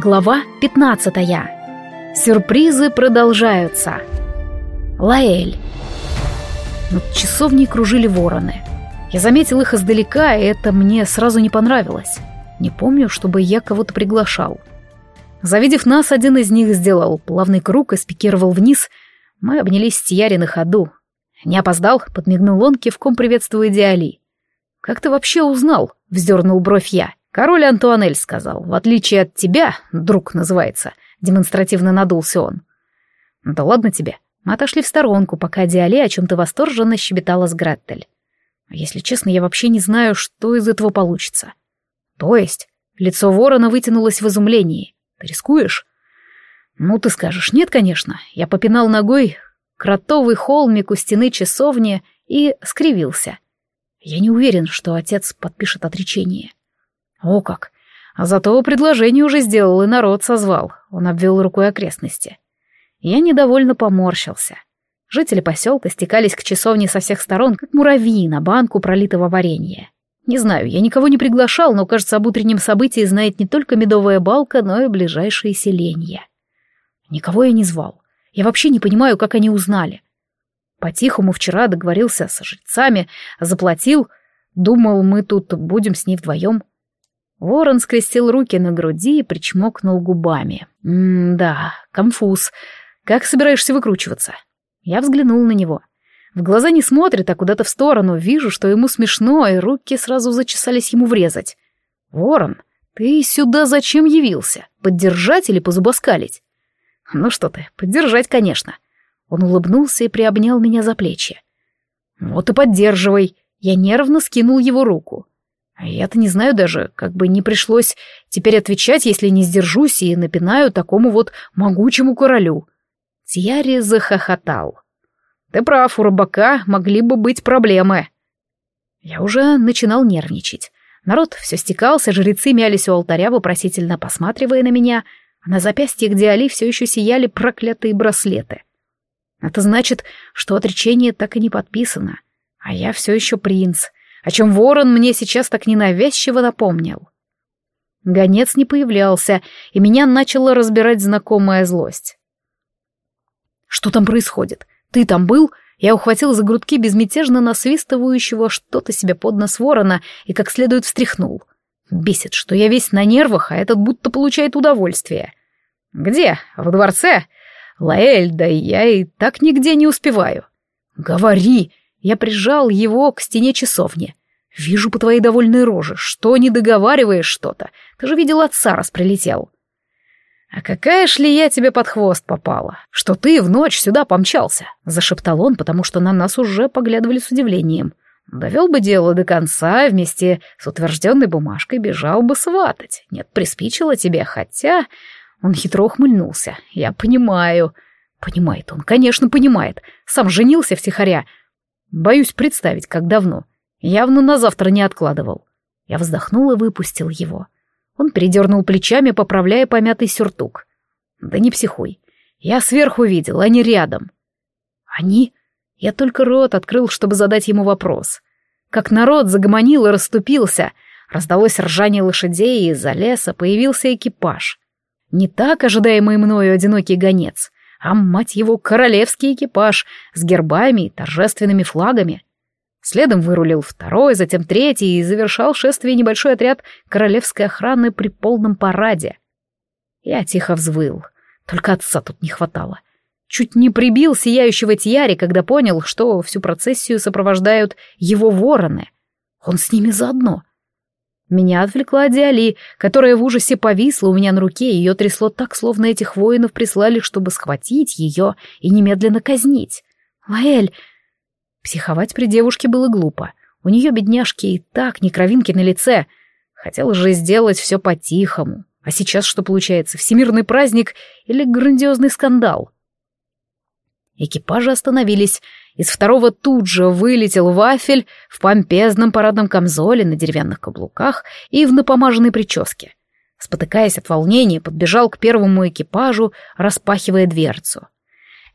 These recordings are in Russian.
Глава 15. Сюрпризы продолжаются. Лаэль. Над часовней кружили вороны. Я заметил их издалека, и это мне сразу не понравилось. Не помню, чтобы я кого-то приглашал. Завидев нас, один из них сделал плавный круг и спикировал вниз. Мы обнялись с Тьяри на ходу. «Не опоздал?» — подмигнул он, кивком приветствуя Диали. «Как ты вообще узнал?» — вздернул бровь я. Король Антуанель сказал, в отличие от тебя, друг называется, демонстративно надулся он. Да ладно тебе. Мы отошли в сторонку, пока Диале о чем-то восторженно щебетала с Греттель. Если честно, я вообще не знаю, что из этого получится. То есть, лицо ворона вытянулось в изумлении. Ты рискуешь? Ну, ты скажешь, нет, конечно. Я попинал ногой кротовый холмик у стены часовни и скривился. Я не уверен, что отец подпишет отречение. О как! А зато предложение уже сделал и народ созвал. Он обвел рукой окрестности. Я недовольно поморщился. Жители поселка стекались к часовне со всех сторон, как муравьи на банку пролитого варенья. Не знаю, я никого не приглашал, но, кажется, об утреннем событии знает не только медовая балка, но и ближайшие селения. Никого я не звал. Я вообще не понимаю, как они узнали. По-тихому вчера договорился с жрецами, заплатил. Думал, мы тут будем с ней вдвоем. Ворон скрестил руки на груди и причмокнул губами. «М-да, конфуз. Как собираешься выкручиваться?» Я взглянул на него. В глаза не смотрит, а куда-то в сторону. Вижу, что ему смешно, и руки сразу зачесались ему врезать. «Ворон, ты сюда зачем явился? Поддержать или позубоскалить?» «Ну что ты, поддержать, конечно». Он улыбнулся и приобнял меня за плечи. «Вот и поддерживай». Я нервно скинул его руку. А я-то не знаю даже, как бы не пришлось теперь отвечать, если не сдержусь и напинаю такому вот могучему королю. Тьяри захохотал. Ты прав, у рыбака могли бы быть проблемы. Я уже начинал нервничать. Народ все стекался, жрецы мялись у алтаря, вопросительно посматривая на меня, а на запястье, где Али все еще сияли проклятые браслеты. Это значит, что отречение так и не подписано, а я все еще принц — о чем ворон мне сейчас так ненавязчиво напомнил. Гонец не появлялся, и меня начала разбирать знакомая злость. «Что там происходит? Ты там был?» Я ухватил за грудки безмятежно насвистывающего что-то себе под нос ворона и как следует встряхнул. Бесит, что я весь на нервах, а этот будто получает удовольствие. «Где? В дворце?» «Лаэль, да я и так нигде не успеваю». «Говори!» Я прижал его к стене часовни. «Вижу по твоей довольной роже, что не договариваешь что-то. Ты же видел, отца раз прилетел». «А какая ж ли я тебе под хвост попала, что ты в ночь сюда помчался?» — зашептал он, потому что на нас уже поглядывали с удивлением. «Довел бы дело до конца, вместе с утвержденной бумажкой бежал бы сватать. Нет, приспичило тебе, хотя...» Он хитро ухмыльнулся. «Я понимаю». Понимает он, конечно, понимает. Сам женился втихаря, Боюсь представить, как давно. Явно на завтра не откладывал. Я вздохнул и выпустил его. Он передернул плечами, поправляя помятый сюртук. Да не психуй. Я сверху видел, они рядом. Они? Я только рот открыл, чтобы задать ему вопрос. Как народ загомонил и расступился, раздалось ржание лошадей, и из-за леса появился экипаж. Не так ожидаемый мною одинокий гонец, а, мать его, королевский экипаж с гербами и торжественными флагами. Следом вырулил второй, затем третий и завершал шествие небольшой отряд королевской охраны при полном параде. Я тихо взвыл, только отца тут не хватало. Чуть не прибил сияющего Тьяри, когда понял, что всю процессию сопровождают его вороны. Он с ними заодно. Меня отвлекла Диали, которая в ужасе повисла у меня на руке, ее трясло так, словно этих воинов прислали, чтобы схватить ее и немедленно казнить. «Лаэль!» Психовать при девушке было глупо. У нее, бедняжки, и так не кровинки на лице. Хотел же сделать все по-тихому. А сейчас что получается, всемирный праздник или грандиозный скандал? Экипажи остановились, из второго тут же вылетел вафель в помпезном парадном камзоле на деревянных каблуках и в напомаженной прическе. Спотыкаясь от волнения, подбежал к первому экипажу, распахивая дверцу.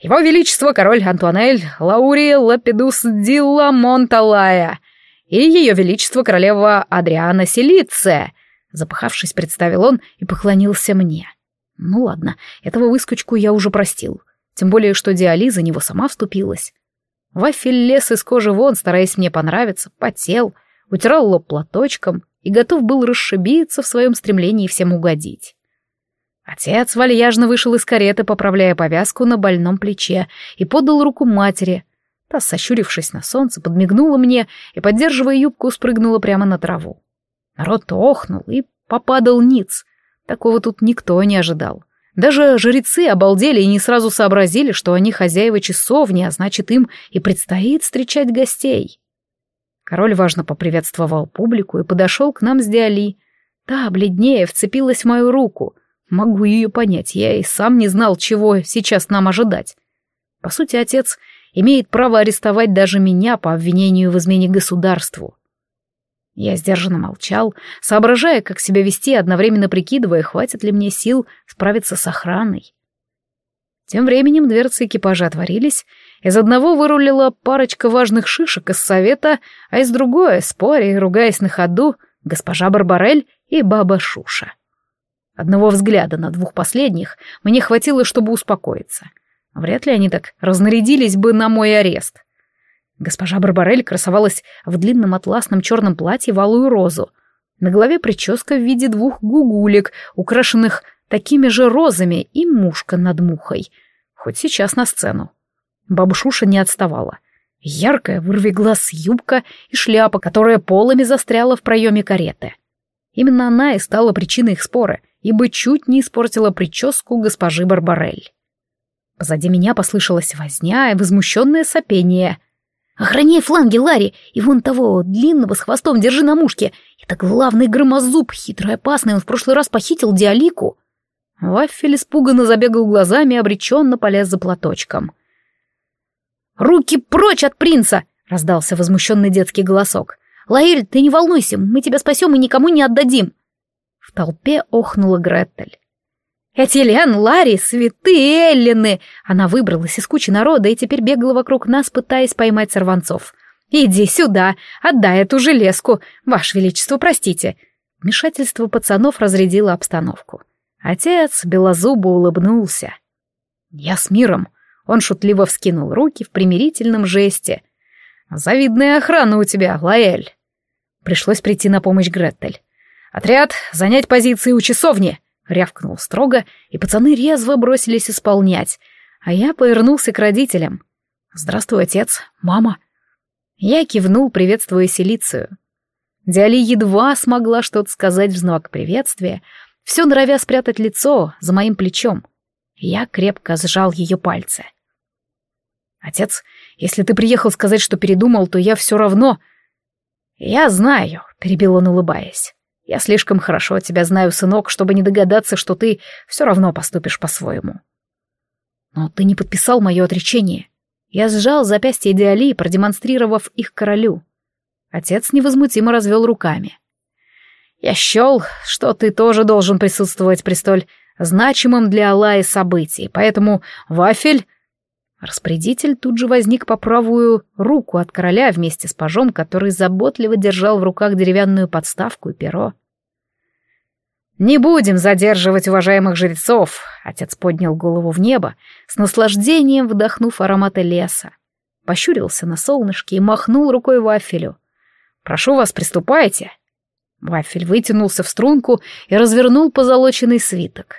«Его Величество король Антуанель Лаури Лапидус Дилла Монталая и Ее Величество королева Адриана Селиция», запахавшись, представил он и поклонился мне. — Ну ладно, этого выскочку я уже простил. Тем более, что Диали за него сама вступилась. Вафель лез из кожи вон, стараясь мне понравиться, потел, утирал лоб платочком и готов был расшибиться в своем стремлении всем угодить. Отец вальяжно вышел из кареты, поправляя повязку на больном плече, и подал руку матери. Та, сощурившись на солнце, подмигнула мне и, поддерживая юбку, спрыгнула прямо на траву. Народ охнул и попадал ниц. Такого тут никто не ожидал. Даже жрецы обалдели и не сразу сообразили, что они хозяева часовни, а значит, им и предстоит встречать гостей. Король важно поприветствовал публику и подошел к нам с Диали. Та, бледнее, вцепилась в мою руку. Могу ее понять, я и сам не знал, чего сейчас нам ожидать. По сути, отец имеет право арестовать даже меня по обвинению в измене государству. Я сдержанно молчал, соображая, как себя вести, одновременно прикидывая, хватит ли мне сил справиться с охраной. Тем временем дверцы экипажа отворились, из одного вырулила парочка важных шишек из совета, а из другой, споря и ругаясь на ходу, госпожа Барбарель и баба Шуша. Одного взгляда на двух последних мне хватило, чтобы успокоиться. Вряд ли они так разнарядились бы на мой арест. Госпожа Барбарель красовалась в длинном атласном черном платье в алую розу. На голове прическа в виде двух гугулек, украшенных такими же розами, и мушка над мухой. Хоть сейчас на сцену. Бабушуша не отставала. Яркая, вырви глаз юбка и шляпа, которая полами застряла в проеме кареты. Именно она и стала причиной их спора, ибо чуть не испортила прическу госпожи Барбарель. Позади меня послышалась возня и возмущенное сопение — Охраняй фланги, Ларри, и вон того, длинного с хвостом, держи на мушке. Это главный громозуб, хитрый опасный, он в прошлый раз похитил Диалику. Вафель испуганно забегал глазами и обреченно полез за платочком. «Руки прочь от принца!» — раздался возмущенный детский голосок. «Лаэль, ты не волнуйся, мы тебя спасем и никому не отдадим!» Толпе охнула Гретель. «Этилиан, Ларри, святые Эллины!» Она выбралась из кучи народа и теперь бегала вокруг нас, пытаясь поймать сорванцов. «Иди сюда, отдай эту железку, Ваше Величество, простите!» Вмешательство пацанов разрядило обстановку. Отец белозубо улыбнулся. «Я с миром!» Он шутливо вскинул руки в примирительном жесте. «Завидная охрана у тебя, Лаэль!» Пришлось прийти на помощь Гретель. «Отряд, занять позиции у часовни!» Рявкнул строго, и пацаны резво бросились исполнять, а я повернулся к родителям. «Здравствуй, отец, мама». Я кивнул, приветствуя Селицию. Диали едва смогла что-то сказать в знак приветствия, все норовя спрятать лицо за моим плечом. Я крепко сжал ее пальцы. «Отец, если ты приехал сказать, что передумал, то я все равно...» «Я знаю», — перебил он, улыбаясь. Я слишком хорошо тебя знаю, сынок, чтобы не догадаться, что ты все равно поступишь по-своему. Но ты не подписал мое отречение. Я сжал запястье Диали, продемонстрировав их королю. Отец невозмутимо развел руками. Я счел, что ты тоже должен присутствовать при столь значимом для Аллаи событии, поэтому вафель... Распорядитель тут же возник по правую руку от короля вместе с пажом, который заботливо держал в руках деревянную подставку и перо. «Не будем задерживать уважаемых жрецов», — отец поднял голову в небо, с наслаждением вдохнув ароматы леса. Пощурился на солнышке и махнул рукой вафелю. «Прошу вас, приступайте». Вафель вытянулся в струнку и развернул позолоченный свиток.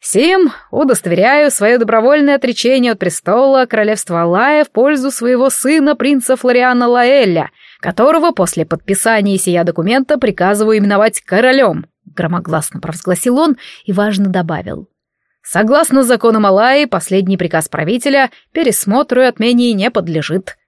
Сим удостоверяю свое добровольное отречение от престола королевства Алая в пользу своего сына принца Флориана Лаэля, которого после подписания сия документа приказываю именовать королем», — громогласно провозгласил он и важно добавил. «Согласно законам Алаи, последний приказ правителя пересмотру и отмене не подлежит».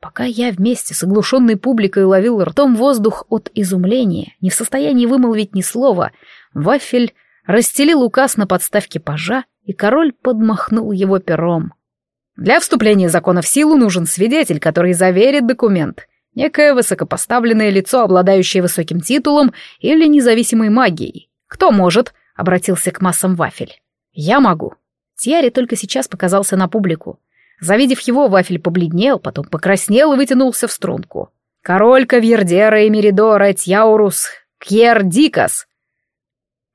Пока я вместе с оглушенной публикой ловил ртом воздух от изумления, не в состоянии вымолвить ни слова, Вафель расстелил указ на подставке пажа, и король подмахнул его пером. Для вступления закона в силу нужен свидетель, который заверит документ. Некое высокопоставленное лицо, обладающее высоким титулом или независимой магией. Кто может? Обратился к массам Вафель. Я могу. Тьяри только сейчас показался на публику. Завидев его, Вафель побледнел, потом покраснел и вытянулся в струнку. Король Кавьердера и Меридора Тьяурус Кьер Дикас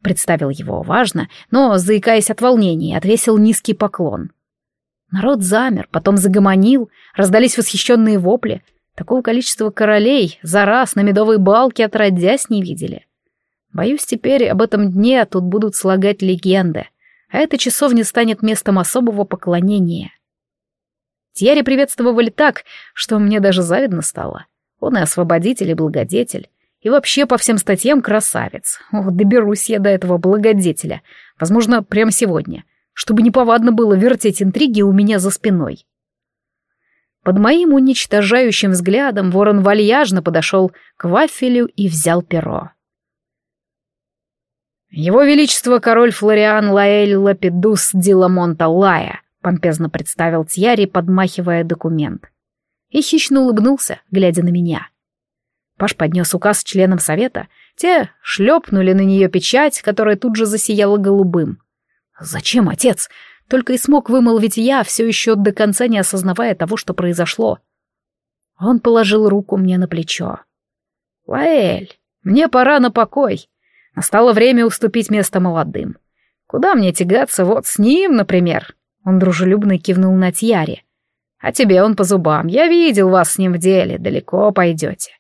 Представил его важно, но, заикаясь от волнения, отвесил низкий поклон. Народ замер, потом загомонил, раздались восхищенные вопли. Такого количества королей за раз на медовой балке отродясь не видели. Боюсь, теперь об этом дне тут будут слагать легенды, а эта часовня станет местом особого поклонения. Тьяри приветствовали так, что мне даже завидно стало. Он и освободитель, и благодетель. И вообще по всем статьям красавец. Ох, доберусь я до этого благодетеля. Возможно, прямо сегодня. Чтобы неповадно было вертеть интриги у меня за спиной. Под моим уничтожающим взглядом ворон вальяжно подошел к вафелю и взял перо. «Его Величество король Флориан Лаэль Лапидус Диламонта Лая», помпезно представил Тьяри, подмахивая документ. И хищно улыбнулся, глядя на меня. Паш поднес указ членам совета, те шлепнули на нее печать, которая тут же засияла голубым. «Зачем, отец?» Только и смог вымолвить я, все еще до конца не осознавая того, что произошло. Он положил руку мне на плечо. «Лаэль, мне пора на покой. Настало время уступить место молодым. Куда мне тягаться вот с ним, например?» Он дружелюбно кивнул на Тьяре. «А тебе он по зубам. Я видел вас с ним в деле. Далеко пойдете.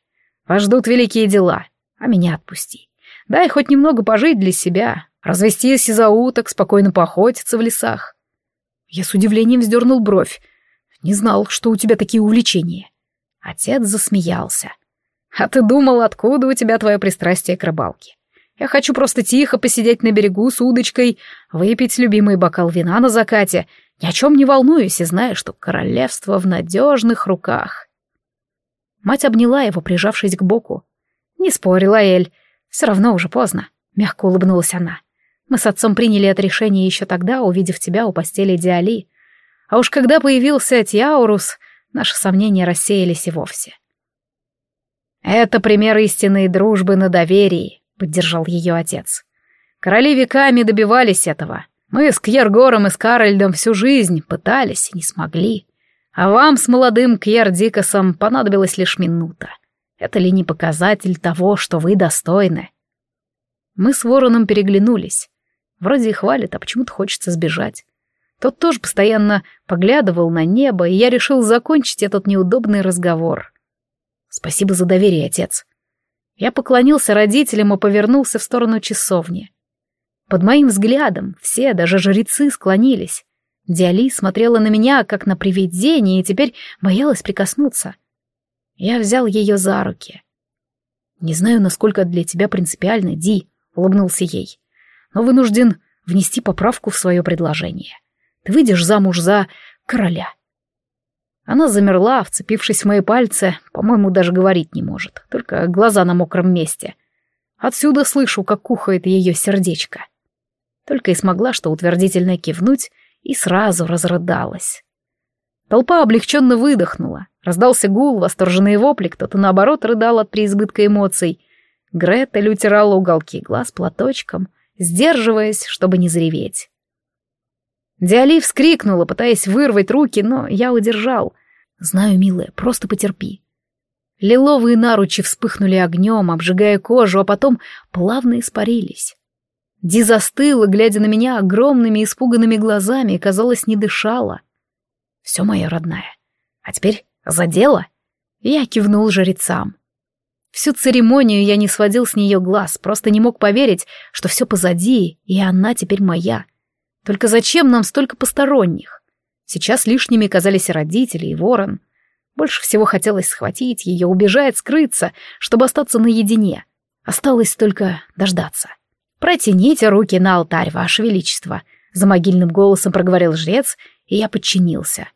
Вас ждут великие дела. А меня отпусти. Дай хоть немного пожить для себя. Развестись из-за уток, спокойно поохотиться в лесах». Я с удивлением вздернул бровь. Не знал, что у тебя такие увлечения. Отец засмеялся. «А ты думал, откуда у тебя твое пристрастие к рыбалке? Я хочу просто тихо посидеть на берегу с удочкой, выпить любимый бокал вина на закате, ни о чем не волнуюсь и знаю, что королевство в надежных руках». Мать обняла его, прижавшись к боку. «Не спорь, Лаэль, все равно уже поздно», — мягко улыбнулась она. «Мы с отцом приняли это решение еще тогда, увидев тебя у постели Диали. А уж когда появился Тиаурус, наши сомнения рассеялись и вовсе». «Это пример истинной дружбы на доверии», — поддержал ее отец. «Короли веками добивались этого. Мы с Кьергором и с Карольдом всю жизнь пытались и не смогли. А вам с молодым Кьер Дикосом понадобилась лишь минута. Это ли не показатель того, что вы достойны? Мы с Вороном переглянулись. Вроде и хвалит, а почему-то хочется сбежать. Тот тоже постоянно поглядывал на небо, и я решил закончить этот неудобный разговор. Спасибо за доверие, отец. Я поклонился родителям и повернулся в сторону часовни. Под моим взглядом все, даже жрецы, склонились. Диали смотрела на меня, как на привидение, и теперь боялась прикоснуться. Я взял ее за руки. «Не знаю, насколько для тебя принципиально, Ди», — улыбнулся ей, «но вынужден внести поправку в свое предложение. Ты выйдешь замуж за короля». Она замерла, вцепившись в мои пальцы, по-моему, даже говорить не может, только глаза на мокром месте. Отсюда слышу, как кухает ее сердечко. Только и смогла что утвердительно кивнуть и сразу разрыдалась. Толпа облегченно выдохнула. Раздался гул, восторженные вопли, кто-то, наоборот, рыдал от преизбытка эмоций. Гретель утирала уголки глаз платочком, сдерживаясь, чтобы не зареветь. Диали вскрикнула, пытаясь вырвать руки, но я удержал. «Знаю, милая, просто потерпи». Лиловые наручи вспыхнули огнем, обжигая кожу, а потом плавно испарились. Ди застыла, глядя на меня огромными испуганными глазами, и, казалось, не дышала. «Все, моя родная. А теперь за дело?» Я кивнул жрецам. Всю церемонию я не сводил с нее глаз, просто не мог поверить, что все позади, и она теперь моя. Только зачем нам столько посторонних? Сейчас лишними казались родители и ворон. Больше всего хотелось схватить ее, убежать, скрыться, чтобы остаться наедине. Осталось только дождаться. «Протяните руки на алтарь, Ваше Величество», — за могильным голосом проговорил жрец, и я подчинился.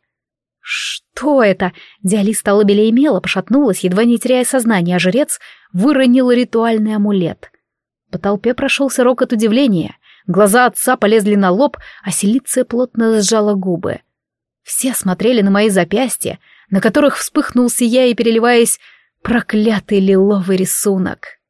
«Что это?» Диали стала мела, пошатнулась, едва не теряя сознание, а жрец выронил ритуальный амулет. По толпе прошелся рок от удивления. Глаза отца полезли на лоб, а Селиция плотно сжала губы. Все смотрели на мои запястья, на которых вспыхнул сияя и переливаясь проклятый лиловый рисунок.